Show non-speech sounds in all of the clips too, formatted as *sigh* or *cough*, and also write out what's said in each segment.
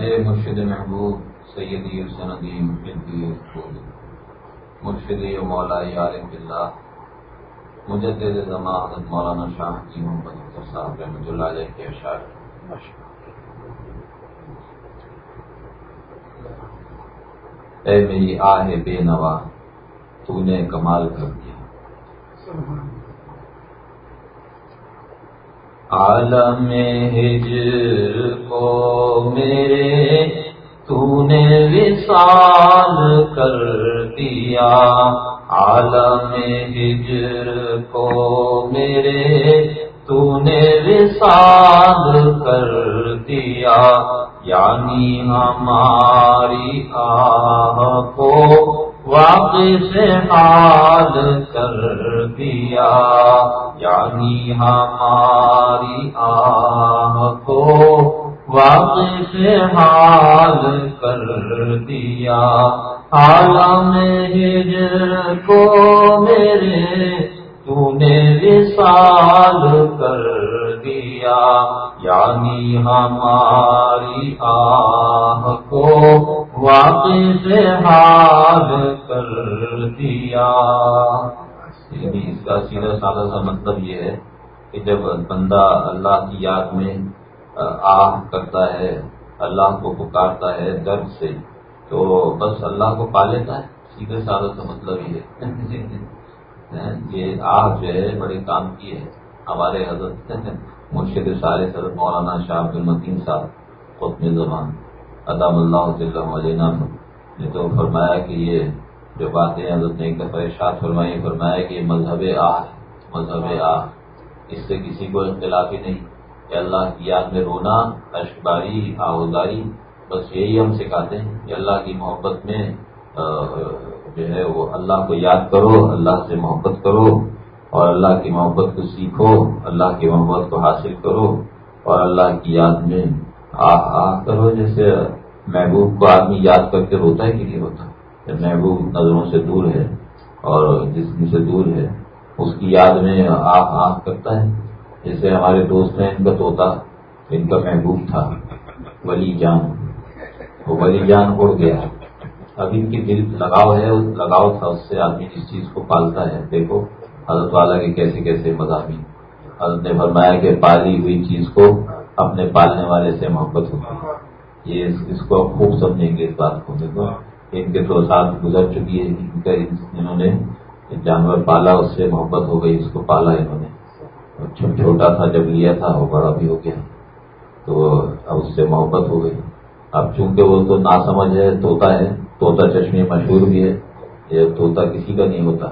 میرے مرشد محبوب، سیدی سندی مرشد مولا عارف اللہ مجدد زما حضرت مولانا شاہ جی محمد صاحب رحمۃ اللہ علیہ کے اشار اے میری آہ بے نوا تو نے کمال کر دیا۔ عالم ہجر کو میرے تو نے وصال کر دیا۔ عالم ہجر کو میرے تو نے وصال کر دیا۔ یعنی ہماری آہ کو واقع سے حال کر دیا۔ یعنی ہماری آہ کو واقع سے حال کر دیا۔ عالم ہجر کو میرے تو نے وصال کر دیا۔ یعنی ہماری آہ کو واقع سے حال کر دیا۔ یعنی اس کا سیدھا سادہ سا مطلب یہ ہے کہ جب بندہ اللہ کی یاد میں آہ کرتا ہے، اللہ کو پکارتا ہے درد سے، تو بس اللہ کو پا لیتا ہے۔ سیدھے سادہ سا مطلب یہ ہے۔ *laughs* یہ آہ جو ہے، بڑے کام کی ہے۔ ہمارے حضرت، *laughs* مرشد سارے حضرت مولانا شاہ عبد المدین صاحب خطم زمان۔ ادام اللہ علیہ نے تو فرمایا کہ یہ جو باتیں حضرت نے ایک ارشاد فرمائی، فرمایا کہ یہ مذہب آہ مذہب آہ اس سے کسی کو اختلافی نہیں۔ کہ اللہ کی یاد میں رونا اشکباری آہوداری بس یہی ہم سکھاتے ہیں کہ اللہ کی محبت میں جو ہے وہ اللہ کو یاد کرو، اللہ سے محبت کرو اور اللہ کی محبت کو سیکھو، اللہ کی محبت کو حاصل کرو اور اللہ کی یاد میں آہ آہ کرو، جیسے محبوب کو آدمی یاد کر کے روتا ہے کہ نہیں ہوتا۔ محبوب نظروں سے دور ہے اور جسم سے دور ہے، اس کی یاد میں آہ آہ کرتا ہے۔ جیسے ہمارے دوست ہیں، ان کا توتا ان کا محبوب تھا۔ ولی جان۔ وہ ولی جان اڑ گیا۔ اب ان کی دل لگاؤ ہے لگاؤ تھا، اس سے آدمی جس چیز کو پالتا ہے۔ دیکھو، حضرت والا کے کیسے کیسے مضامین۔ حضرت نے فرمایا کہ پالی ہوئی چیز کو اپنے پالنے والے سے محبت ہوتی۔ ہے یہ اس کو خوب سمجھیں گے اس بات کو۔ دیکھو، ان کے تو ساتھ گزر چکی ہے، ان کا انہوں نے جانور پالا، اس سے محبت ہو گئی، اس کو پالا انہوں نے۔ چھوٹا تھا، جب لیا تھا، وہ بڑا بھی ہو گیا۔ تو اب اس سے محبت ہو گئی۔ اب چونکہ وہ تو نہ سمجھ ہے توتا ہے توتا چشمے مشہور بھی ہے، یہ توتا کسی کا نہیں ہوتا۔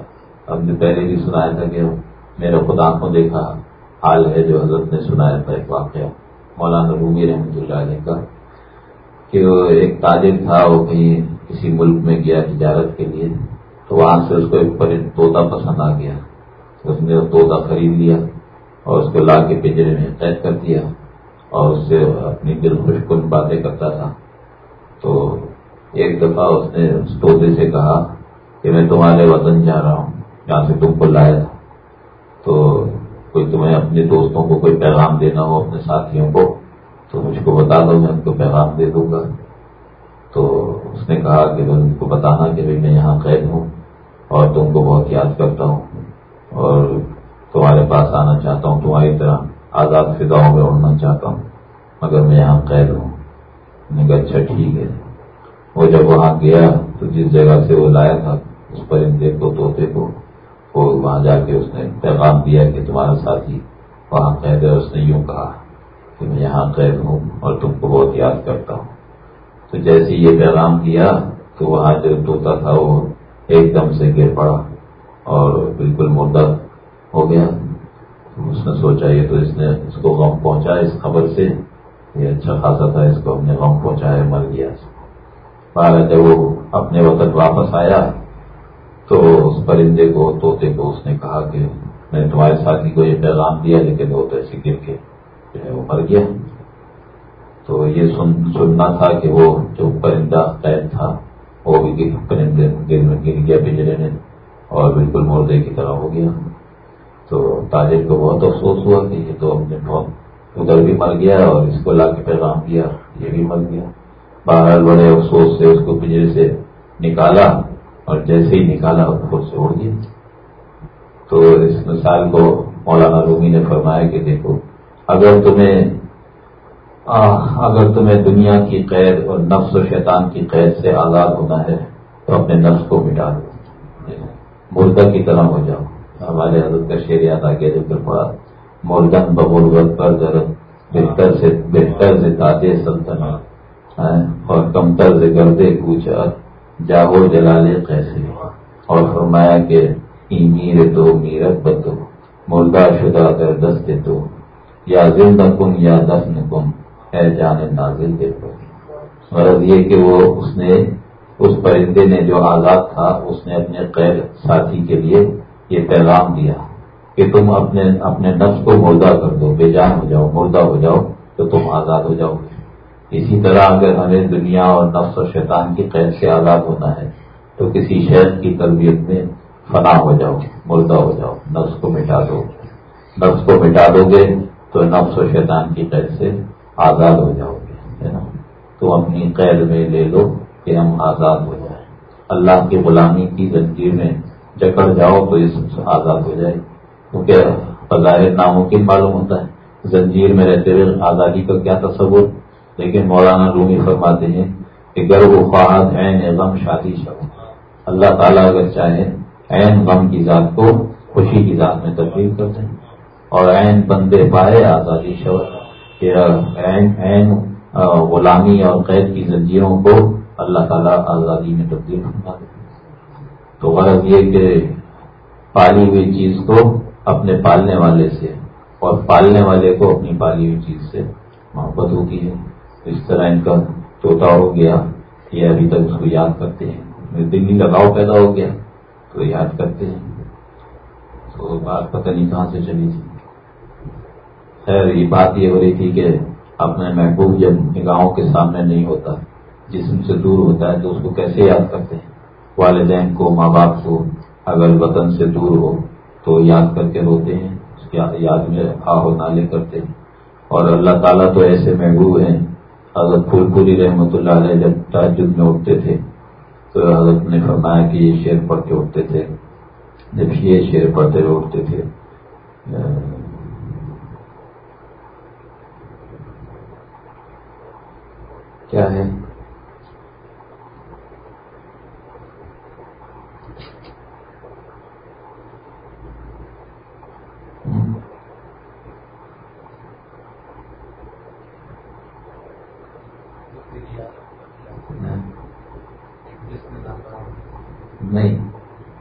اب نے پہلے بھی سنایا تھا کہ میرے خدا کو دیکھا حال ہے جو حضرت نے سنایا تھا ایک واقعہ۔ مولانا رومی رحمۃ اللہ علیہ کا۔ کہ وہ ایک تاجر تھا، وہ کہیں کسی ملک میں گیا تجارت کے لیے، تو وہاں سے اس کو ایک طوطا پسند آ گیا۔ اس نے طوطا خرید لیا اور اس کو لا کے پنجرے میں قید کر دیا اور اس سے اپنی دل خوش کن باتیں کرتا تھا۔ تو ایک دفعہ اس نے اس طوطے سے کہا کہ میں تمہارے وطن جا رہا ہوں، جہاں سے تم کو لایا۔ تھا تو کوئی تمہیں اپنے دوستوں کو کوئی پیغام دینا ہو، اپنے ساتھیوں کو تو مجھ کو بتا دو، میں ان کو پیغام دے دوں گا۔ تو اس نے کہا کہ میں ان کو بتانا کہ بھائی میں یہاں قید ہوں اور تم کو بہت یاد کرتا ہوں اور تمہارے پاس آنا چاہتا ہوں، تمہاری طرح آزاد فضاؤں میں اڑنا چاہتا ہوں، مگر میں یہاں قید ہوں۔ نے کہا اچھا ٹھیک ہے۔ وہ جب وہاں گیا تو جس جگہ سے وہ لایا تھا، اس پرندے کو طوطے کو، وہ وہاں جا کے اس نے پیغام دیا کہ تمہارا ساتھی وہاں قید ہے، اس نے یوں کہا۔ کہ میں یہاں قید ہوں اور تم کو بہت یاد کرتا ہوں۔ تو جیسے یہ پیغام دیا تو وہاں جو طوطا تھا وہ ایک دم سے گر پڑا اور بالکل مردہ ہو گیا۔ اس نے سوچا یہ تو اس نے اس کو غم پہنچا اس خبر سے۔ یہ اچھا خاصا تھا، اس کو ہم نے غم پہنچایا، مر گیا۔ بارہ جب وہ اپنے وقت واپس آیا تو اس پرندے کو، طوطے کو اس نے کہا کہ میں نے تمہارے ساتھی کو یہ پیغام دیا لیکن وہ تو ایسے گر کے ہے، وہ مر گیا۔ تو یہ سننا تھا کہ وہ جو پرندہ قید تھا، وہ بھی پرندے گر گیا پنجرے میں اور بالکل مردے کی طرح ہو گیا۔ تو تاجر کو بہت افسوس ہوا کہ یہ تو ہم نے بہت، ادھر بھی مر گیا اور اس کو لا کے پیغام دیا، یہ بھی مر گیا۔ باہر بڑے افسوس سے اس کو پنجرے سے نکالا، اور جیسے ہی نکالا خود سے اڑ گیا۔ تو اس مثال کو مولانا رومی نے فرمایا کہ دیکھو اگر تمہیں اگر تمہیں دنیا کی قید اور نفس و شیطان کی قید سے آزاد ہونا ہے، تو اپنے نفس کو مٹا دو۔ مردہ کی طرح ہو جاؤ۔ ہمارے حضرت کا شیر یاد آ گیا جب پڑا مردن بغربت پر ضرورت بہتر سے بہتر سے تازے سلطنت اور کمتر سے گردے کوچا جاگو جلالے کیسے اور فرمایا کہ میر تو میرت بدو مردہ شدہ کر دست تو یا زندہ کن یا دفن کن ہے جانے نازل دیکھو۔ غرض یہ کہ وہ اس نے، اس پرندے نے جو آزاد تھا، اس نے اپنے قید ساتھی کے لیے یہ پیغام دیا کہ تم اپنے اپنے نفس کو مردہ کر دو، بے جان ہو جاؤ، مردہ ہو جاؤ تو تم آزاد ہو جاؤ گے۔ اسی طرح اگر ہمیں دنیا اور نفس و شیطان کی قید سے آزاد ہونا ہے تو کسی شہر کی تربیت میں فنا ہو جاؤ، مردہ ہو جاؤ، نفس کو مٹا دو۔ نفس کو مٹا دو گے تو نفس و شیطان کی قید سے آزاد ہو جاؤ گے، ہے نا؟ تو اپنی قید میں لے لو کہ ہم آزاد ہو جائیں۔ اللہ کی غلامی کی زنجیر میں جکڑ جاؤ تو اس سے آزاد ہو جائے۔ کیونکہ بظاہر ناممکن معلوم ہوتا ہے، زنجیر میں رہتے ہوئے آزادی کا کیا تصور؟ لیکن مولانا رومی فرماتے ہیں کہ گرو فہد عین غم، شادی شو اللہ تعالیٰ اگر چاہے، عین غم کی ذات کو خوشی کی ذات میں تبدیل کر دیں۔ اور عین بندے پائے آزادی شو عین غلامی اور قید کی زنجیروں کو اللہ تعالیٰ آزادی میں تبدیل کرنا تو غرض یہ کہ پالی ہوئی چیز کو اپنے پالنے والے سے اور پالنے والے کو اپنی پالی ہوئی چیز سے محبت ہوتی ہے۔ اس طرح ان کا توتا ہو گیا، یہ ابھی تک اس کو یاد کرتے ہیں۔ دلی لگاؤ پیدا ہو گیا تو یاد کرتے ہیں۔ تو بات پتہ نہیں کہاں سے چلی تھی۔ خیر یہ بات یہ ہو رہی تھی کہ اپنے محبوب جب نگاہوں کے سامنے نہیں ہوتا، جسم سے دور ہوتا ہے تو اس کو کیسے یاد کرتے ہیں؟ والدین کو، ماں باپ کو اگر وطن سے دور ہو تو یاد کر کے روتے ہیں، اس کی یاد میں آہو نالے کرتے ہیں۔ اور اللہ تعالیٰ تو ایسے محبوب ہیں، حضرت پھول پوری رحمۃ اللہ علیہ جب تعجد میں اٹھتے تھے تو حضرت نے فرمایا کہ یہ شعر پڑھ کے اٹھتے تھے۔ جب یہ شعر پڑھتے ہوئے اٹھتے تھے کیا ہے نہیں،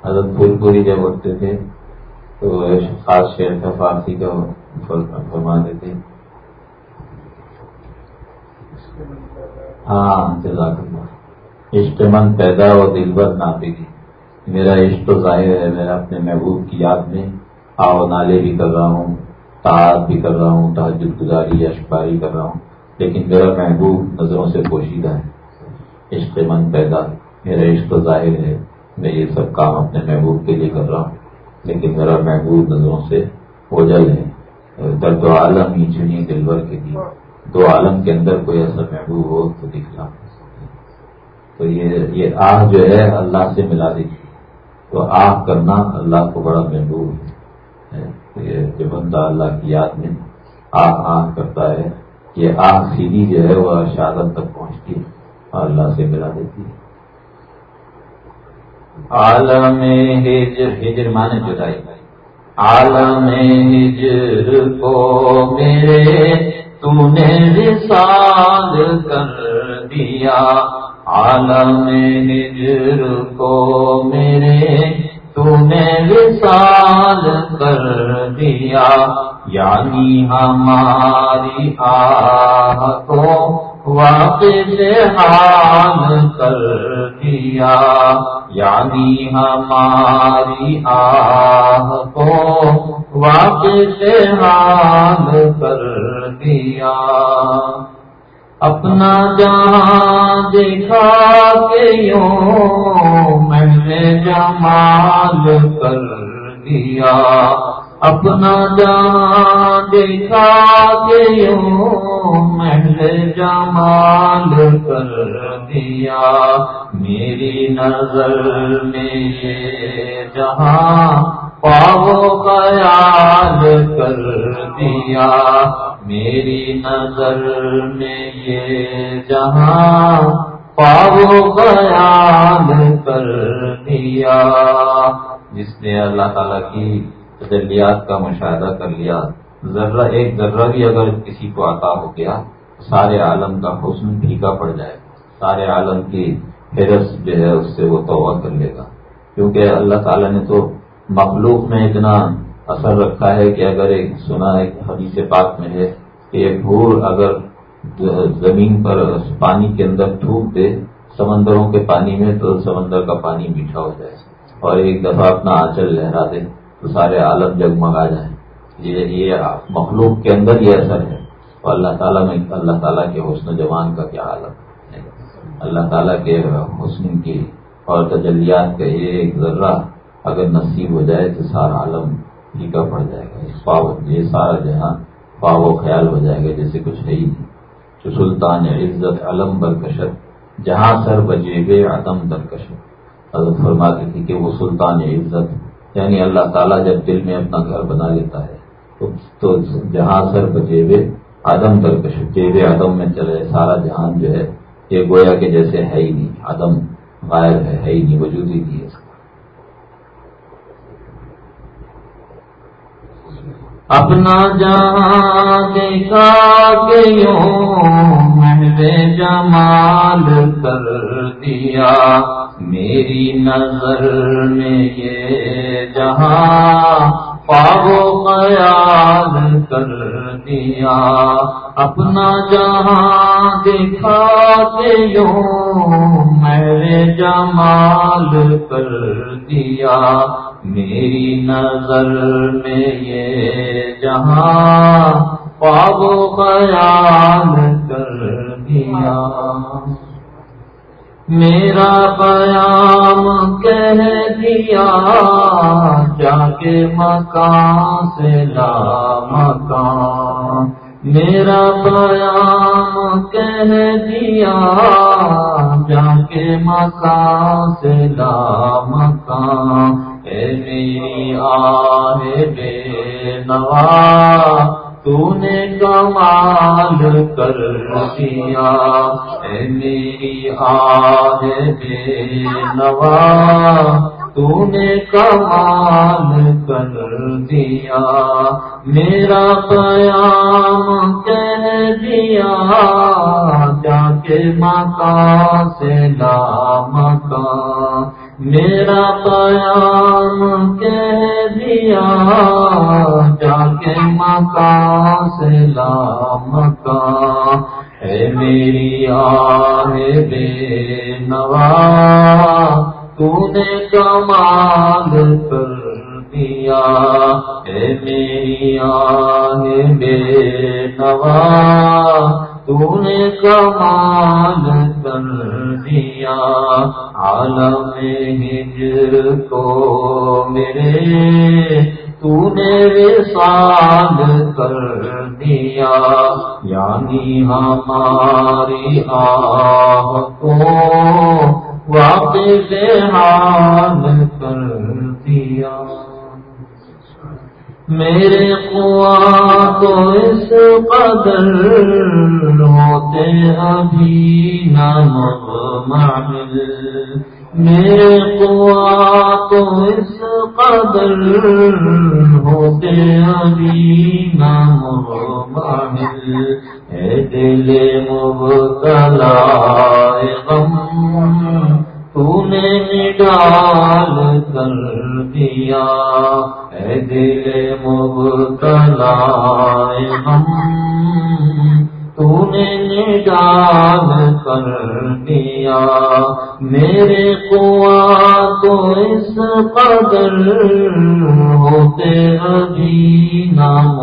حضرت پھول پوری جب اٹھتے تھے، تو خاص شہر کا فارسی کا فرما دیتے۔ ہاں جزاک اللہ عشق من پیدا ہو دل بھر نہ میرا عشق تو ظاہر ہے میرا اپنے محبوب کی یاد میں آو نالے بھی کر رہا ہوں تعداد بھی کر رہا ہوں تحجد گزاری یا شکاری کر رہا ہوں، لیکن میرا محبوب نظروں سے پوشیدہ ہے۔ عشق من پیدا، میرا عشق تو ظاہر ہے، میں یہ سب کام اپنے محبوب کے لیے کر رہا ہوں، لیکن میرا محبوب نظروں سے اوجل ہے۔ درد و عالم ہی چنی دلور کے لیے۔ دو عالم کے اندر کوئی ایسا محبوب ہو تو دکھنا تو یہ یہ آہ جو ہے، اللہ سے ملا دیجیے تو آہ کرنا اللہ کو بڑا محبوب ہے۔ جو بندہ اللہ کی یاد میں آہ آہ کرتا ہے، یہ آہ سیدھی جو ہے، وہ شادت تک پہنچتی ہے اور اللہ سے ملا دیتی ہے۔ عالم ہجر ہجر مانے جدائی۔ عالم ہجر کو میرے تو نے وصال کر دیا۔ عالم ہجر کو میرے تو نے وصال کر دیا۔ یعنی ہماری آہ کو واقف حال کر دیا۔ یعنی ہماری آہ کو واقف حال کر دیا۔ اپنا جہاں دکھا کے یوں میں جمال کر دیا۔ اپنا جان دیکھا کے یوں محل جمال کر دیا۔ میری نظر میں یہ جہاں پاو خیال کر دیا۔ میری نظر میں یہ جہاں پاو خیال کر دیا۔ جس نے اللہ تعالیٰ کی تجلیات کا مشاہدہ کر لیا۔ ذرہ، ایک ذرہ بھی اگر کسی کو عطا ہو گیا، سارے عالم کا حسن پھیکا پڑ جائے۔ سارے عالم کی فہرست جو ہے، اس سے وہ توبہ کر لے گا۔ کیونکہ اللہ تعالیٰ نے تو مخلوق میں اتنا اثر رکھا ہے کہ اگر ایک، سنا ایک حدیث پاک میں ہے کہ ایک بھور اگر زمین پر پانی کے اندر تھوک دے، سمندروں کے پانی میں تو سمندر کا پانی میٹھا ہو جائے۔ اور ایک دفعہ اپنا آنچل لہرا دے۔ تو سارے عالم جگمگا جائیں۔ یہ مخلوق کے اندر یہ اثر ہے۔ اور اللہ تعالیٰ میں اللہ تعالیٰ کے حسن جوان کا کیا عالم ہے؟ اللہ تعالیٰ کے حسن کی اور تجلیات کا یہ ایک ذرہ اگر نصیب ہو جائے تو سارا عالم پھیکا پڑ جائے گا۔ یہ سارا جہاں پاو و خیال ہو جائے گا، جیسے کچھ ہے ہی نہیں۔ جو سلطان عزت علم برکشت جہاں سر بجے بے عدم درکشت حضرت فرماتی تھی کہ وہ سلطان عزت یعنی اللہ تعالیٰ جب دل میں اپنا گھر بنا لیتا ہے، تو جہاں سر بجے آدم درکش جیب آدم میں چلے، سارا جہان جو ہے، یہ گویا کے جیسے ہے ہی نہیں، آدم غائب ہے ہے ہی نہیں وجود ہی نہیں ہے اس کا۔ اپنا جہاں دیکھا کہ یوں میں جمال کر دیا۔ میری نظر میں یہ جہاں پاو خیال کر دیا، اپنا جہاں دکھاتے یوں میرے جمال کر دیا۔ میری نظر میں یہ جہاں پاو خیال کر دیا۔ میرا قیام کہہ دیا جا کے مکان سے لا مکان۔ میرا قیام کہہ دیا جا کے مکان سے لا مکان۔ اے میری آہ بے نواز تو نے کمال کر دیا، اے میری آہ بے نوا۔ تو نے کمال کر دیا، میرا قیام کہہ دیا۔ جا کے مکان سے لا مکان میرا قیام کہہ دیا جا کے مکان سے لا مکان ہے میری آہ بے نوا تو نے کمال کر دیا۔ ہے میری آہ بے نوا تو نے کمال کر دیا۔ عالم ہجر کو میرے تو نے وصال کر دیا۔ یعنی ہماری آہ کو واپس حال کر دیا۔ میرے خواہ تو اس قدر ہوتے ابھی نام معمل میرے خواہ تو اس قدر ہوتے ابھی نام معمل اے دل مبتلا غم۔ تو نے نڈال کر دیا اے دل مبتلا ہم۔ تو نگاہ کر دیا۔ میرے کنواں تو اس قدر ہوتے ابھی نام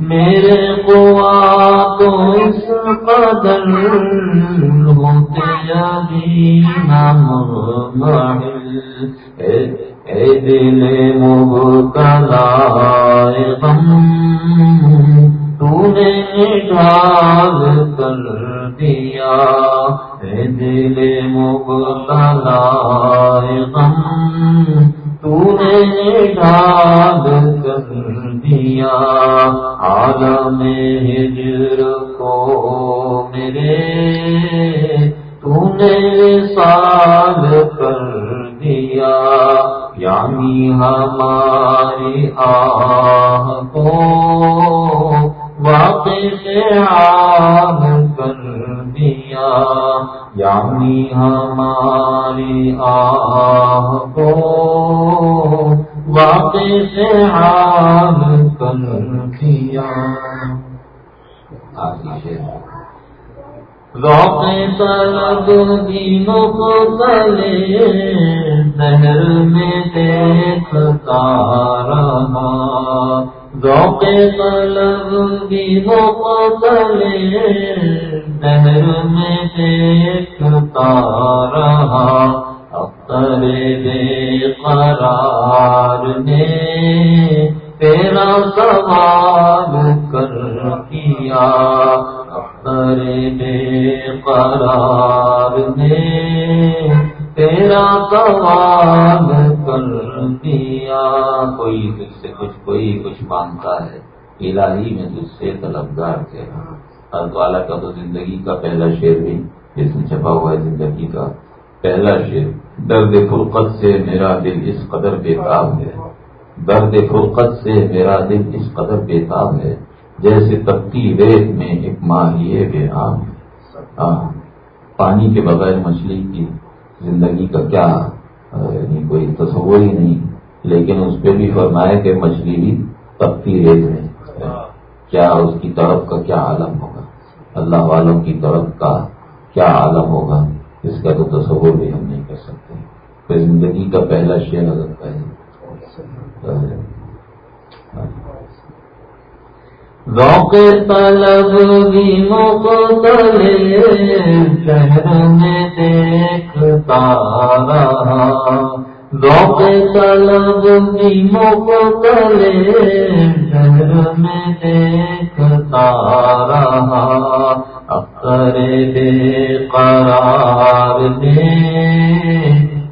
میرے کنواں تو اس قدر ہوتے ابھی نام اے دل مبتلا کلا مب وصال کر دیا۔ دل مبتلا غم تو نے ڈال کر دیا۔ عالم ہجر کو میرے تو نے سال کر دیا۔ یعنی ہماری آہ ذوق طلب دینوں کو تلے نہر میں دیکھتا رہا۔ ذوق طلب دینوں کو تلے نہر میں دیکھتا رہا۔ اختر بے قرار نے تیرا سوال کر کیا بے قرار نے تیرا سوال کر دیا۔ کوئی تجھ سے کچھ کوئی کچھ مانگتا ہے۔ الہی میں تجھ سے طلبگار کے ہر والا کا تو زندگی کا پہلا شعر بھی جس میں چھپا ہوا ہے زندگی کا پہلا شعر۔ درد فرقت سے میرا دل اس قدر بےتاب ہے۔ درد فرقت سے میرا دل اس قدر بےتاب ہے۔ جیسے تبتی ریت میں ایک ماہی بے عام ہاں پانی کے بغیر مچھلی کی زندگی کا کیا یعنی کوئی تصور ہی نہیں۔ لیکن اس پہ بھی فرمایا کہ مچھلی بھی تبتی ریت میں کیا اس کی طرف کا کیا عالم ہوگا؟ اللہ والوں کی طرف کا کیا عالم ہوگا؟ اس کا تو تصور بھی ہم نہیں کر سکتے۔ پھر زندگی کا پہلا شعر حضرت کا ہے ذوق طلب بھی مقتلے شہر میں دیکھتا رہا۔ ذوق طلب بھی مقتلے شہر میں دیکھتا رہا۔ اکثر بے قرار دے،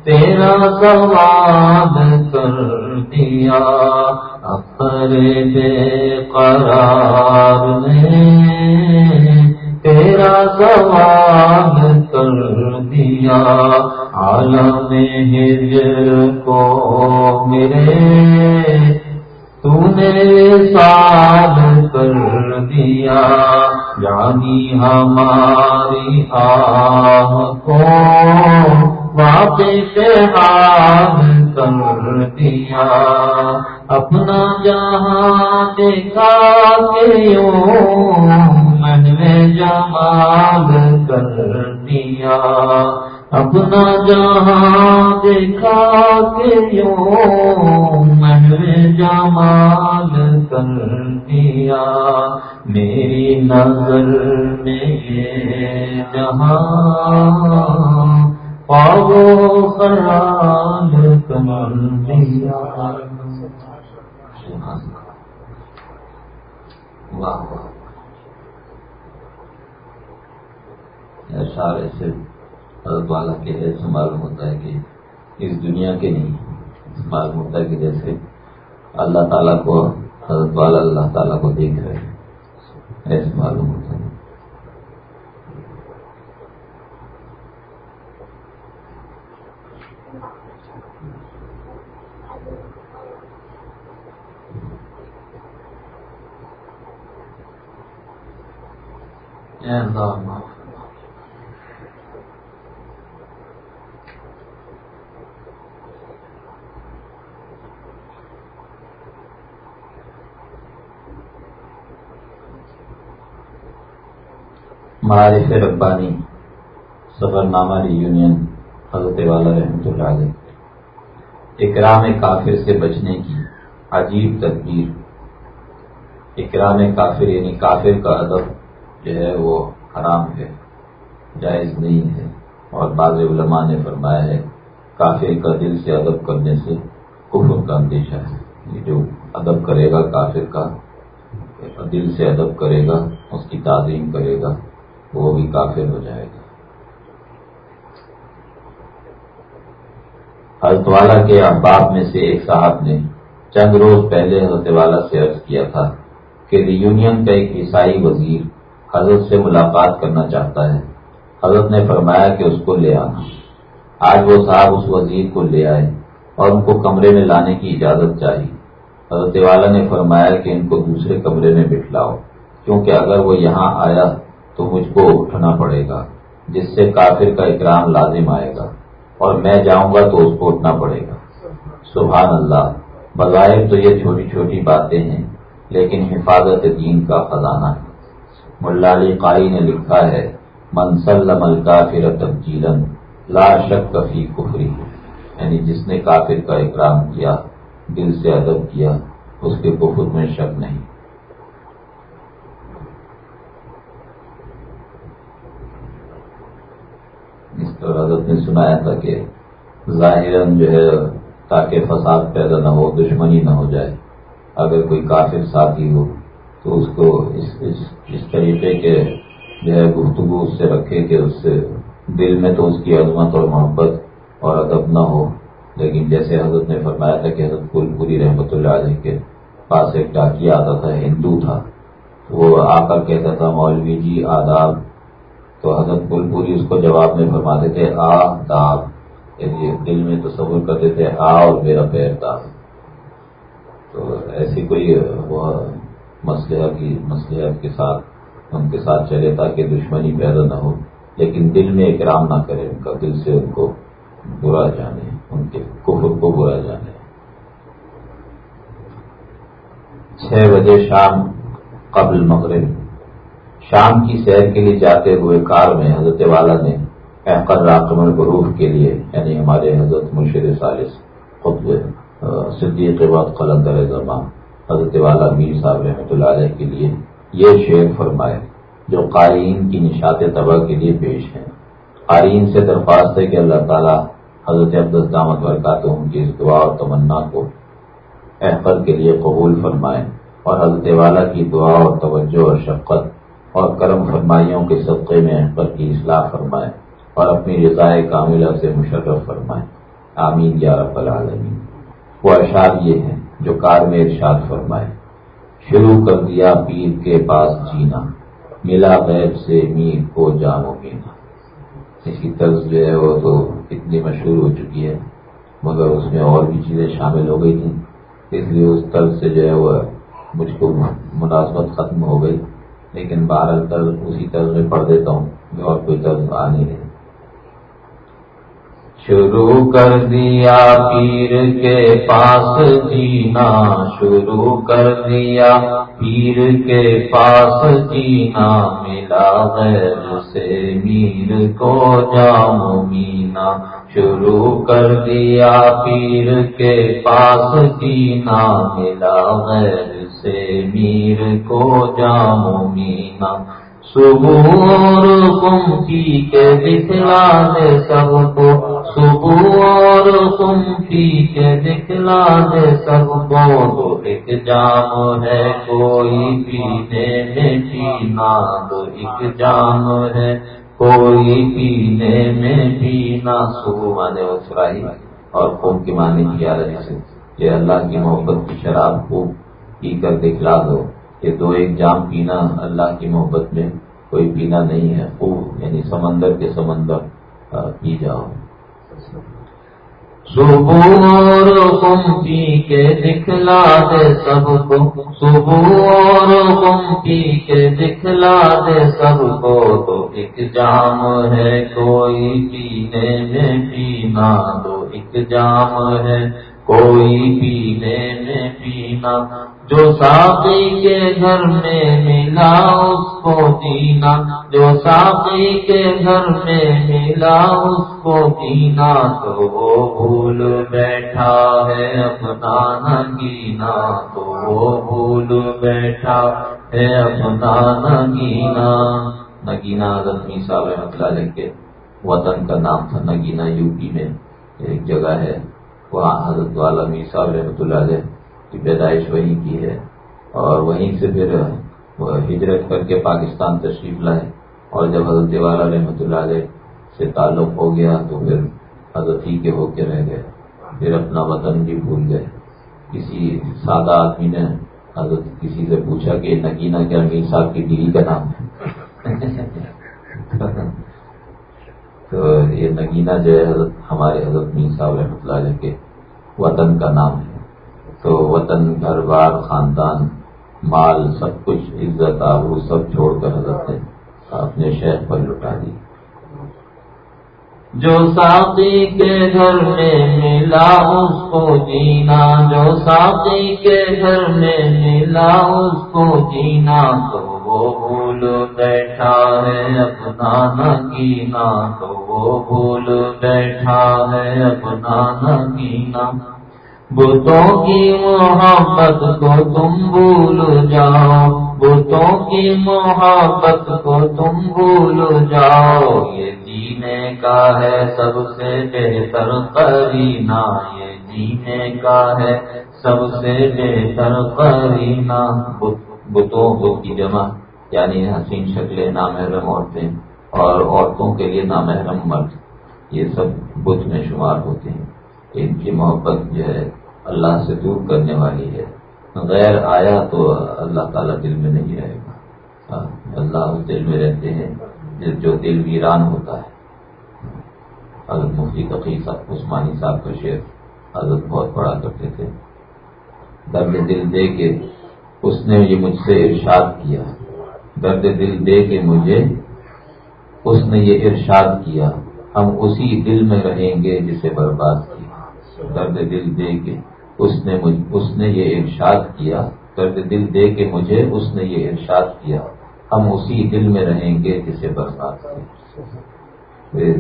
تیرا سوال کر دیا بے قرار نے تیرا سوال کر دیا۔ عالم ہجر کو میرے تو نے سال کر دیا۔ یعنی ہماری آہ کو واپس حال کر دیا اپنا جہاں دیکھا میں جمال کر دیا اپنا جہاں دیکھا میں جمال کر دیا میری نظر میں جہاں پاگو خیال کر دیا اشارے سے حضرت والا کے ایسے معلوم ہوتا ہے کہ اس دنیا کے نہیں معلوم ہوتا ہے کہ جیسے اللہ تعالیٰ کو، حضرت والا اللہ تعالیٰ کو دیکھ رہے ایسے معلوم ہوتا ہے ہمارے ربانی سفر نامہ یونین حضرت والا رحمۃ اللہ علیہ۔ اکرام کافر سے بچنے کی عجیب تدبیر۔ اکرام کافر یعنی کافر کا ادب جو ہے وہ حرام ہے، جائز نہیں ہے۔ اور بعض علماء نے فرمایا ہے، کافر کا دل سے ادب کرنے سے کفر کا اندیشہ ہے۔ یہ جو ادب کرے گا کافر کا دل سے ادب کرے گا، اس کی تعظیم کرے گا۔ وہ بھی کافر ہو جائے گا۔ حضرت والا کے احباب میں سے ایک صاحب نے چند روز پہلے حضرت والا سے عرض کیا تھا کہ ریونین کا ایک عیسائی وزیر حضرت سے ملاقات کرنا چاہتا ہے۔ حضرت نے فرمایا کہ اس کو لے آنا۔ آج وہ صاحب اس وزیر کو لے آئے اور ان کو کمرے میں لانے کی اجازت چاہیے حضرت والا نے فرمایا کہ ان کو دوسرے کمرے میں بٹھلاؤ، کیونکہ اگر وہ یہاں آیا تو مجھ کو اٹھنا پڑے گا، جس سے کافر کا اکرام لازم آئے گا، اور میں جاؤں گا تو اس کو اٹھنا پڑے گا۔ سبحان اللہ، بظاہر تو یہ چھوٹی چھوٹی باتیں ہیں، لیکن حفاظت دین کا خزانہ ہے۔ ملا علی قاری نے لکھا ہے منسلم الکافر تبجیلن لا شک کفی کفری یعنی جس نے کافر کا اکرام کیا، دل سے ادب کیا، اس کے کفر میں شک نہیں۔ اس حضرت نے سنایا تھا کہ ظاہر جو ہے تاکہ فساد پیدا نہ ہو دشمنی نہ ہو جائے اگر کوئی کافر ساتھی ہو تو اس کو اس اس, اس طریقے کے جو ہے گفتگو اس سے رکھے کہ اس سے دل میں تو اس کی عظمت اور محبت اور ادب نہ ہو۔ لیکن جیسے حضرت نے فرمایا تھا کہ حضرت پل پوری رحمت اللہ علیہ کے پاس ایک ڈاکیا آتا تھا ہندو تھا وہ آ کر کہتا تھا مولوی جی آداب تو حضرت پل پوری اس کو جواب میں فرماتے تھے آداب یعنی دل میں تصور کرتے تھے آ اور میرا پیر داب تو ایسی کوئی وہ مسلح کی مسلحت کے ساتھ، ان کے ساتھ چلے تاکہ دشمنی پیدا نہ ہو، لیکن دل میں اکرام نہ کرے، ان کا دل سے ان کو برا جانے، ان کے کفر کو برا جانے۔ چھ بجے شام قبل مغرب شام کی سیر کے لیے جاتے ہوئے کار میں حضرت والا نے احقر راقمن بروف کے لیے یعنی ہمارے حضرت مرشد سالس خود صدیق وقت قلندر زمان حضرت والا میر صاحب رحمۃ اللہ علیہ کے لیے یہ شعر فرمائے، جو قارئین کی نشات تباہ کے لیے پیش ہیں۔ قارئین سے درخواست ہے کہ اللہ تعالیٰ حضرت عبدالس دامت برکاتوں کی اس دعا اور تمنا کو احفر کے لیے قبول فرمائیں اور حضرت والا کی دعا اور توجہ اور شفقت اور کرم فرمائیوں کے صدقے میں احفر کی اصلاح فرمائیں اور اپنی رضائے کاملہ سے مشرف فرمائیں آمین یا رب العالمین۔ وہ اشار یہ ہیں جو کار میں ارشاد فرمائے۔ شروع کر دیا پیر کے پاس جینا، ملا غیب سے میر کو جانو پینا اس کی طرز جو ہے وہ تو اتنی مشہور ہو چکی ہے، مگر اس میں اور بھی چیزیں شامل ہو گئی تھیں اس لیے اس طرز سے جو ہے وہ مجھ کو ملازمت ختم ہو گئی۔ لیکن بارہ طرز اسی طرز میں پڑھ دیتا ہوں اور کوئی طرز آ نہیں۔ رہی شروع کر دیا پیر کے پاس جینا، شروع کر دیا پیر کے پاس جینا، ملا غیر سے میر کو جام مینا۔ شروع کر دیا پیر کے پاس جینا، ملا غیر سے میر کو جام مینا۔ صبح کم پی کے دکھلا دے سب کو۔ صبح اور کم پی کے دکھلا دے سب کو۔ تو ایک جام ہے کوئی پینے میں پینا تو ایک جام ہے کوئی پینے میں پینا صبح مانے اسرائی اور کم کی مانی کیا رہے سے یہ اللہ کی محبت کی شراب کو پی کر دکھلا دو کہ دو ایک جام پینا اللہ کی محبت میں کوئی پینا نہیں ہے۔ خوب یعنی سمندر کے سمندر پی جاؤ۔ صبح کم پی کے دکھلا دے سب کو صبح کم پی کے دکھلا دے سب کو تو ایک جام ہے، کوئی پینے میں پینا۔ تو ایک جام ہے، کوئی پینے میں پینا۔ جو ساقی کے گھر میں ملا اس کو پینا جو ساقی کے گھر میں ملا اس کو پینا تو وہ بھول بیٹھا ہے اپنا نگینا، تو وہ بھول بیٹھا ہے اپنا نگینا۔ نگینا رسمی صاحب رحمت اللہ کے وطن کا نام تھا، نگینا یو پی میں، ایک جگہ ہے۔ وہاں حضرت والا می صاحب رحمۃ اللہ علیہ کی پیدائش وہی کی ہے۔ اور وہیں سے پھر ہجرت کر کے پاکستان تشریف لائے۔ اور جب حضرت والا رحمۃ اللہ علیہ سے تعلق ہو گیا تو پھر حضرت ہی کے ہو کے رہ گئے۔ پھر اپنا وطن بھی بھول گئے۔ کسی سادہ آدمی نے حضرت کسی سے پوچھا کہ نگینا کیا امیر صاحب کی بیوی کا نام ہے؟ *laughs* تو یہ نگینا جو ہے حضرت ہمارے حضرت میر صاحب رحمۃ اللہ علیہ کے وطن کا نام ہے۔ تو وطن گھر بار خاندان، مال، سب کچھ، عزت، آبرو، سب چھوڑ کر حضرت نے اپنے شہر پر لٹا دی۔ جو ساقی کے گھر میں ملا، اس کو جینا۔ جو ساقی کے گھر میں ملا، اس کو جینا۔ تو وہ بھول بیٹھا ہے اپنا نگینا تو وہ بھول بیٹھا ہے اپنا نگینا بتوں کی محبت کو تم بھول جاؤ، بتوں کی محبت کو تم بھول جاؤ۔ یہ جینے کا ہے سب سے بہتر قرینہ۔ یہ جینے کا ہے سب سے بہتر قرینہ۔ بتوں بت کی جمع یعنی حسین شکلیں نامحرم عورتیں اور عورتوں کے لیے نامحرم مرد۔ یہ سب بت میں شمار ہوتے ہیں۔ ان کی محبت جو ہے اللہ سے دور کرنے والی ہے۔ غیر آیا تو اللہ تعالیٰ دل میں نہیں رہے گا۔ اللہ اس دل میں رہتے ہیں جو دل ویران ہوتا ہے۔ حضرت مفتی تقی صاحب، عثمانی صاحب کا شعر حضرت بہت پڑھا کرتے تھے۔ درد دل دے کے اس نے یہ مجھ سے ارشاد کیا۔ درد دل دے کے مجھے اس نے یہ ارشاد کیا۔ ہم اسی دل میں رہیں گے جسے برباد کیا۔ درد دل دے کے اس نے اس نے یہ ارشاد کیا۔ درد دل دے کے مجھے اس نے یہ ارشاد کیا۔ ہم اسی دل میں رہیں گے جسے برسات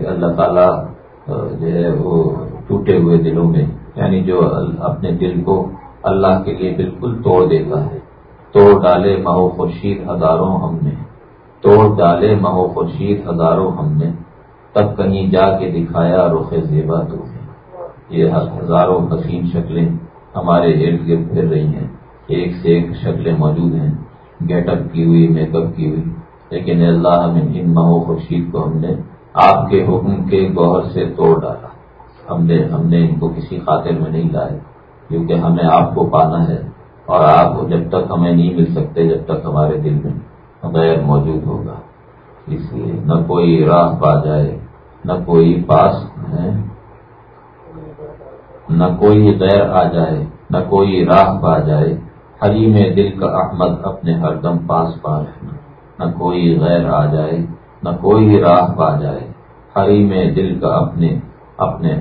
اللہ تعالیٰ جو ہے وہ ٹوٹے ہوئے دلوں میں یعنی جو اپنے دل کو اللہ کے لیے بالکل توڑ دیتا ہے۔ توڑ ڈالے مہو خورشید ہزاروں ہم نے توڑ ڈالے مہو خورشید ہزاروں ہم نے تب کہیں جا کے دکھایا رخ زیبا تو۔ یہ ہزاروں حسین شکلیں ہمارے ارد گرد پھر رہی ہیں۔ ایک سے ایک شکلیں موجود ہیں۔ گیٹ اپ کی ہوئی میک اپ کی ہوئی۔ لیکن اللہ ہم ان مہو خورشید کو ہم نے آپ کے حکم کے گوہر سے توڑ ڈالا۔ ہم نے ہم نے ان کو کسی خاطر میں نہیں لائے، کیونکہ ہمیں آپ کو پانا ہے اور آپ، جب تک ہمیں نہیں مل سکتے، جب تک ہمارے دل میں غیر موجود ہوگا۔ اس لیے نہ کوئی راہ پا جائے، نہ کوئی پاس ہے۔ نہ کوئی غیر آ جائے، نہ کوئی راہ پا جائے۔ ہری میں دل کا احمد اپنے ہر دم پاس پا رہنا۔ نہ کوئی غیر آ جائے، نہ کوئی راہ پا جائے۔ ہری میں دل کا اپنے اپنے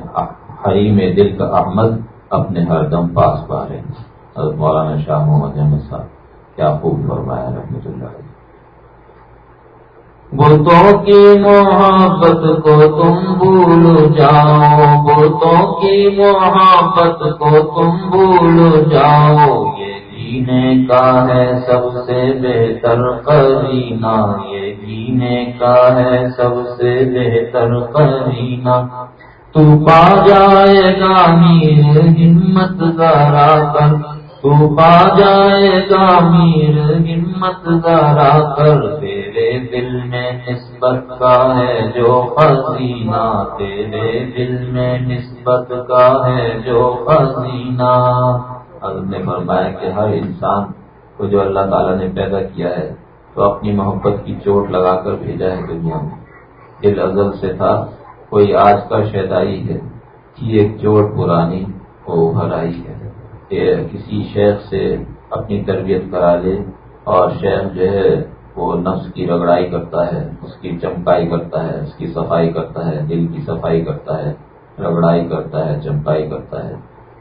ہری میں دل کا احمد اپنے ہر دم پاس پا رہنا۔ حضرت مولانا شاہ محمد احمد صاحب، کیا خوب فرمایا رحمۃ اللہ علیہ۔ بتوں کی محبت کو تم بھول جاؤ، بتوں کی محبت کو تم بھول جاؤ۔ یہ جینے کا ہے سب سے بہتر قرینہ۔ یہ جینے کا ہے سب سے بہتر قرینہ۔ تو پا جائے گا میر ہمت ذرا کر تو پا جائے گا میر ہمت ذرا کر تیرے دل میں نسبت کا ہے، جو پسینہ تیرے دل میں نسبت کا ہے، جو پسینہ حضرت نے فرمایا کہ ہر انسان کو جو اللہ تعالیٰ نے پیدا کیا ہے، تو اپنی محبت کی چوٹ لگا کر بھیجا ہے دنیا میں۔ دل ازل سے تھا، کوئی آج کا شیدائی ہے، کہ ایک چوٹ پرانی وہ ابھر آئی ہے۔ کہ کسی شیخ سے اپنی تربیت کرا لے اور شیخ جو ہے وہ نفس کی رگڑائی کرتا ہے، اس کی چمکائی کرتا ہے، اس کی صفائی کرتا ہے، دل کی صفائی کرتا ہے، رگڑائی کرتا ہے، چمکائی کرتا ہے،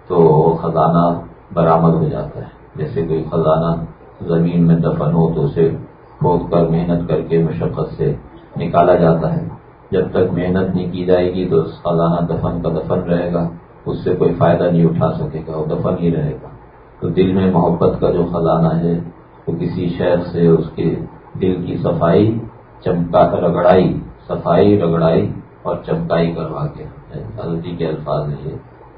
تو خزانہ برآمد ہو جاتا ہے۔ جیسے کوئی خزانہ زمین میں دفن ہو تو اسے کھود کر، محنت کر کے مشقت سے نکالا جاتا ہے۔ جب تک محنت نہیں کی جائے گی تو خزانہ دفن کا دفن رہے گا، اس سے کوئی فائدہ نہیں اٹھا سکے گا، وہ دفن ہی رہے گا۔ تو دل میں محبت کا جو خزانہ ہے وہ کسی شہر سے اس کے دل کی صفائی، چمکا رگڑائی، صفائی، رگڑائی اور چمکائی کروا کے۔ حضرتی جی کے الفاظ یہ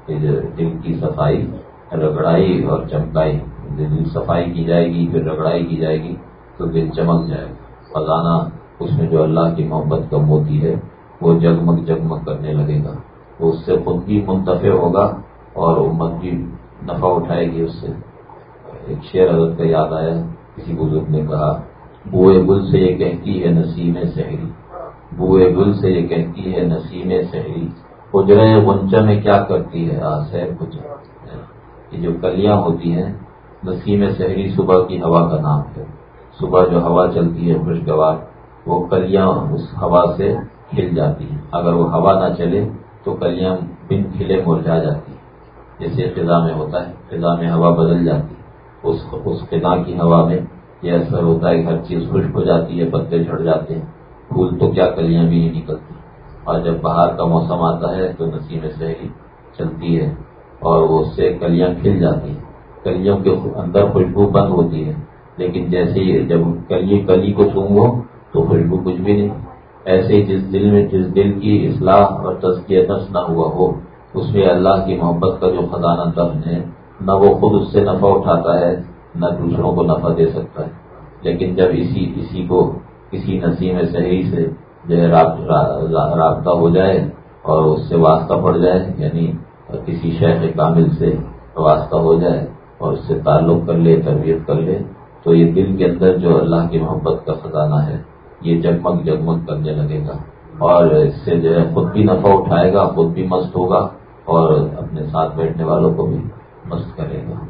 کہ دل کی صفائی، رگڑائی اور چمکائی۔ دل صفائی کی جائے گی، پھر رگڑائی کی جائے گی، تو دل چمک جائے گا۔ خزانہ اس میں جو اللہ کی محبت کم ہوتی ہے، وہ جگمگ جگمگ کرنے لگے گا۔ تو اس سے خود بھی منتفع ہوگا اور امت بھی نفع اٹھائے گی اس سے۔ ایک شعر حضرت کا یاد آیا۔ کسی بزرگ نے کہا، بوئے گل سے یہ کہتی ہے نسیم سحری۔ بوئے گل سے یہ کہتی ہے نسیم سحری۔ اجرے غنچہ میں کیا کرتی ہے؟ آس ہے کچھ یہ جو کلیاں ہوتی ہیں، نسیم سحری صبح کی ہوا کا نام ہے۔ صبح جو ہوا چلتی ہے خوشگوار، وہ کلیاں اس ہوا سے کھل جاتی ہیں۔ اگر وہ ہوا نہ چلے، تو کلیاں بن کھلے مرجا جاتی ہیں۔ جیسے خزاں میں ہوتا ہے، خزاں میں ہوا بدل جاتی اس اس خزاں کی ہوا میں یہ اثر ہوتا ہے ہر چیز خشک ہو جاتی ہے، پتے جھڑ جاتے ہیں۔ پھول تو کیا کلیاں بھی نہیں نکلتی۔ اور جب باہر کا موسم آتا ہے تو نسیم سہری چلتی ہے اور وہ اس سے کلیاں کھل جاتی ہیں۔ کلیوں کے اندر خوشبو بند ہوتی ہے۔ لیکن جیسے ہی جب کلی کلی کو سونگو تو خوشبو کچھ بھی نہیں۔ ایسے ہی جس دل میں جس دل کی اصلاح اور تزکیہ نفس نہ ہوا ہو، اس میں اللہ کی محبت کا جو خزانہ دفن ہے نہ وہ خود اس سے نفع اٹھاتا ہے، نہ دوسروں کو نفع دے سکتا ہے۔ لیکن جب اسی اسی کو کسی نسیم صحیح سے جو ہے رابطہ ہو جائے اور اس سے واسطہ پڑ جائے یعنی کسی شہر کامل سے واسطہ ہو جائے اور اس سے تعلق کر لے، تربیت کر لے، تو یہ دل کے اندر جو اللہ کی محبت کا خزانہ ہے، یہ جگمگ جگمگ کرنے لگے گا۔ اور اس سے جو ہے خود بھی نفع اٹھائے گا، خود بھی مست ہوگا اور اپنے ساتھ بیٹھنے والوں کو بھی۔ مست کرے گا۔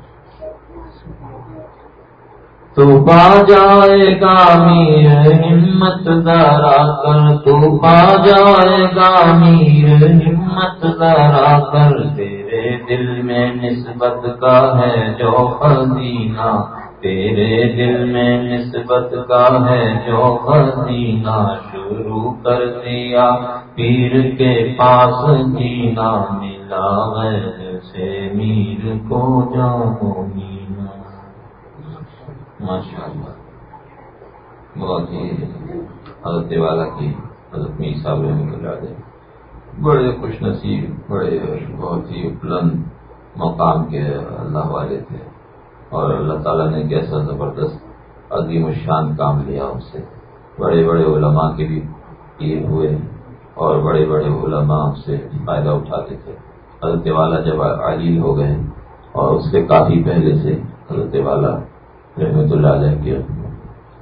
تو پا جائے گا میر ہمت ذرا کر، تو پا جائے گا میر ہمت ذرا کر۔ تیرے دل میں نسبت کا ہے جو خزینہ، تیرے دل میں نسبت کا ہے جو خزینہ۔ شروع کر دیا پیر کے پاس جینا، ملا غیر سے میر کو جاؤ ماشاء اللہ۔ بہت ہی حضرت والا کی حضرت میر صاحب ملا دے بڑے خوش نصیب، بڑے بہت ہی بلند مقام کے اللہ والے تھے۔ اور اللہ تعالیٰ نے کیسا زبردست، عظیم الشان کام لیا ان سے۔ بڑے بڑے علماء کے بھی پیر ہوئے اور بڑے بڑے علماء ان سے فائدہ اٹھاتے تھے۔ حضرت والا جب علیل ہو گئے اور اس سے کافی پہلے سے حضرت والا رحمت اللہ علیہ کے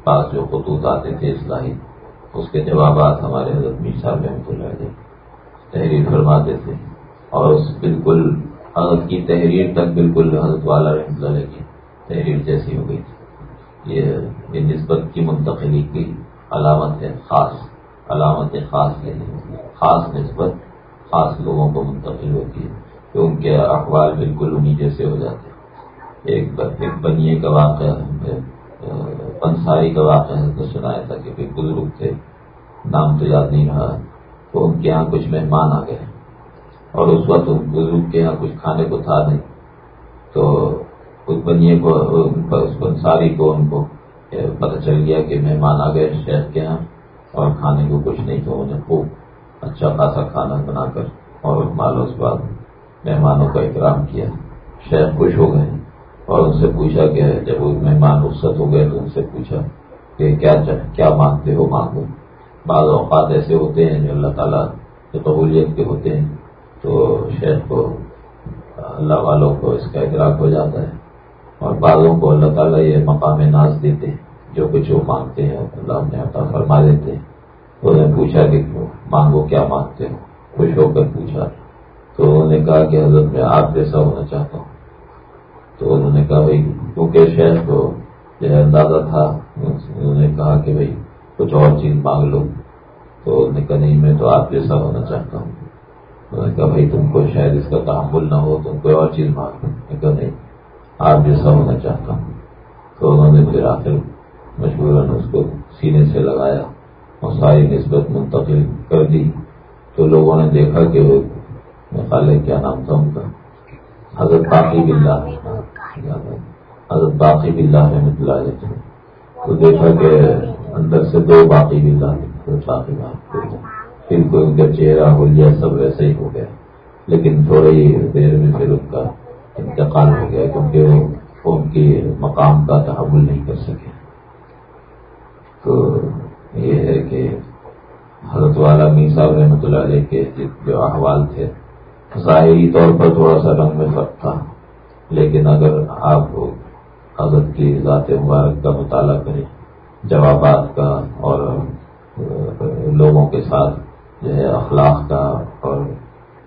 پاس جو خطوط آتے تھے اصلاحی، اس کے جوابات ہمارے حضرت میر صاحب رحمۃ اللہ علیہ تحریر فرماتے تھے اور اس بالکل حضرت کی تحریر تک بالکل حضرت والا رحمۃ اللہ علیہ کی تحریر جیسی ہو گئی تھی۔ یہ نسبت کی منتقلی کی علامت ہے خاص، علامت خاص ہے خاص نسبت خاص لوگوں کو منتقل ہوتی ہے کہ ان کے اخبار بالکل انہیں جیسے ہو جاتے ہیں۔ ایک بنیے کا واقعہ پنساری کا واقعہ تو سنایا تھا کہ کوئی بزرگ تھے، نام تو یاد نہیں رہا، تو ان کے یہاں کچھ مہمان آ گئے۔ اور اس وقت بزرگ کے یہاں کچھ کھانے کو تھا نہیں۔ تو اس بنیے کو، اس پنساری کو ان کو پتہ چل گیا کہ مہمان آ گئے شہر کے یہاں اور کھانے کو کچھ نہیں، تو انہیں خوب اچھا خاصا کھانا بنا کر اور مال اس بعد مہمانوں کا احترام کیا۔ شہر خوش ہو گئے اور ان سے پوچھا کہ جب وہ مہمان رخصت ہو گئے تو ان سے پوچھا کہ کیا کیا مانگتے ہو مانگو؟ بعض اوقات ایسے ہوتے ہیں جو اللہ تعالیٰ جو قبولیت کے ہوتے ہیں تو شہر کو اللہ والوں کو اس کا ادراک ہو جاتا ہے اور بعضوں کو اللہ تعالیٰ یہ مقام ناز دیتے ہیں جو کچھ وہ مانگتے ہیں اللہ نے عطا فرما دیتے ہیں۔ انہوں نے پوچھا کہ مانگو کیا مانگتے ہو؟ خوش ہو کر پوچھا۔ تو انہوں نے کہا کہ حضرت میں آپ جیسا ہونا چاہتا ہوں۔ تو انہوں نے کہا بھائی، کیونکہ شہر کو جو ہے اندازہ تھا، انہوں نے کہا کہ بھائی، کچھ اور چیز مانگ لو۔ تو انہوں نے کہا، نہیں، میں تو آپ جیسا ہونا چاہتا ہوں۔ انہوں نے کہا، بھائی، تم کو شاید اس کا تحمل نہ ہو، تم کوئی اور چیز مانگ لو۔ میں کہا، نہیں، آپ جیسا ہونا چاہتا ہوں۔ تو انہوں نے پھر آخر مجبوراً اس کو سینے سے لگایا۔ اور ساری نسبت منتقل کر دی، تو لوگوں نے دیکھا کہ وہ خالے کیا نام تھا ان کا؟ حضرت باقی بلّہ ہاں، حضرت باقی بلّہ رحمۃ اللہ علیہ تو دیکھا کہ اندر سے دو باقی بلّہ باقی پھر کوئی ان کا چہرہ، ہولیا سب ویسے ہی ہو گیا۔ لیکن تھوڑے ہی دیر میں پھر ان کا انتقال ہو گیا، کیونکہ وہ ان کے مقام کا تحمل نہیں کر سکے۔ تو یہ ہے کہ حضرت والا میر صاحب رحمۃ اللہ علیہ کے جو احوال تھے، ظاہری طور پر تھوڑا سا رنگ میں فرق تھا، لیکن اگر آپ حضرت کی ذات مبارک کا مطالعہ کریں، جوابات کا اور لوگوں کے ساتھ جو ہے اخلاق کا اور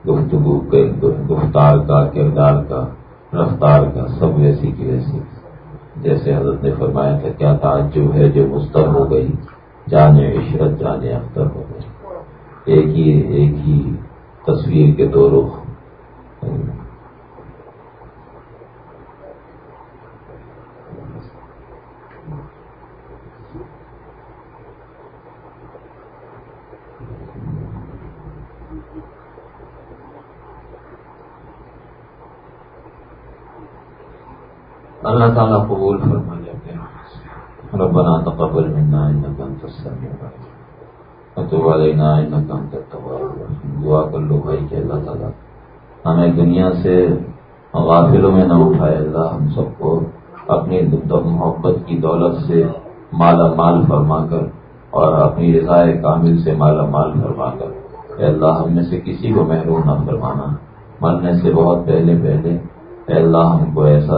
گفتگو کے گفتار کا، کردار کا، رفتار کا، سب ویسی کی ویسی جیسے حضرت نے فرمایا تھا، کیا تعجب ہے جو مستر ہو گئی؟ جانے عشرت جانے، اختر ہو گئی ایک ہی ایک ہی تصویر کے دو رخ۔ اللہ تعالیٰ قبول فرما لیتے ہیں ربنا تقبل منا انك انت السميع العليم وتب انك انت التواب دعا کر لو بھائی کہ اللہ تعالیٰ ہمیں دنیا سے غافلوں میں نہ اٹھائے۔ اللہ ہم سب کو اپنی محبت کی دولت سے مالا مال فرما کر اور اپنی رضاء کامل سے مالا مال فرما کر۔ اے اللہ، ہم میں سے کسی کو محروم نہ فرمانا۔ مرنے سے بہت پہلے پہلے اے اللہ، ہم کو ایسا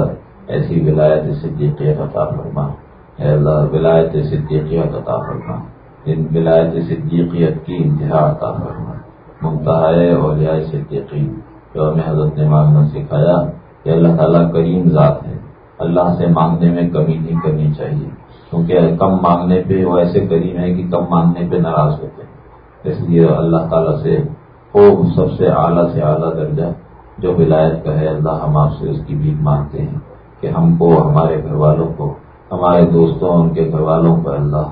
ایسی ولایت صدیقیت عطا فرما۔ اے اللہ، ولایت صدیقیت عطا فرما۔ ان ولایت صدیقیت کی انتہا عطا فرما ممتاز اور رعایت صدیقی جو ہمیں حضرت نے مانگنا سکھایا کہ اللہ تعالیٰ کریم ذات ہے۔ اللہ سے مانگنے میں کمی نہیں کرنی چاہیے، کیونکہ کم مانگنے پہ وہ ایسے کریم ہے کہ کم مانگنے پہ ناراض ہوتے ہیں۔ اس لیے اللہ تعالیٰ سے خوب سب سے اعلیٰ سے اعلیٰ درجہ، جو ولایت کا ہے، اللہ ہم آپ سے اس کی بھی مانگتے ہیں کہ ہم کو، ہمارے گھر والوں کو، ہمارے دوستوں، ان کے گھر والوں کو اللہ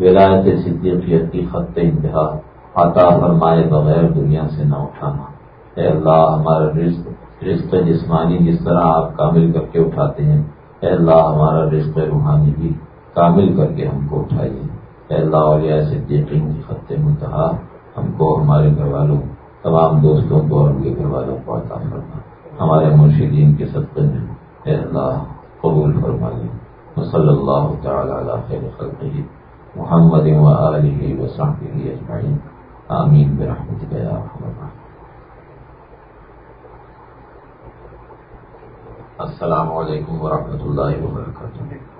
ولایت صدیقیت کی خط انتہا، عطا فرمائے بغیر دنیا سے نہ اٹھانا۔ اے اللہ، ہمارا رزق رزق جسمانی جس طرح آپ کامل کر کے اٹھاتے ہیں، اے اللہ، ہمارا رزق روحانی بھی کامل کر کے ہم کو اٹھائیے۔ اے اللہ علیہ صدیقین کی خط منتہا، ہم کو، ہمارے گھر والوں، تمام دوستوں کو اور ان کے گھر والوں کو عطا فرما۔ ہمارے مرشدین کے صدقے میں، اے اللہ، قبول فرمائیے۔ صلی اللہ تعالی علی خیر محمد و آلہ و صحبہ اجمعین. آمین برحمتک یا ارحم الراحمین السلام علیکم ورحمۃ اللہ وبرکاتہ.